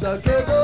the giggle.